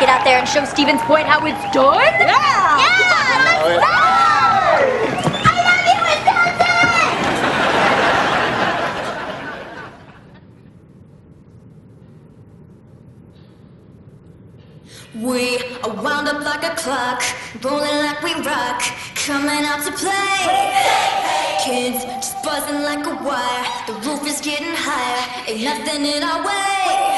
get out there and show Stevens Point how it's done? Yeah! Yeah! Oh, let's Oh, go! I love you, Wisconsin! We are wound up like a clock, rolling like we rock, coming out to play. Kids just buzzing like a wire, the roof is getting higher, ain't nothing in our way.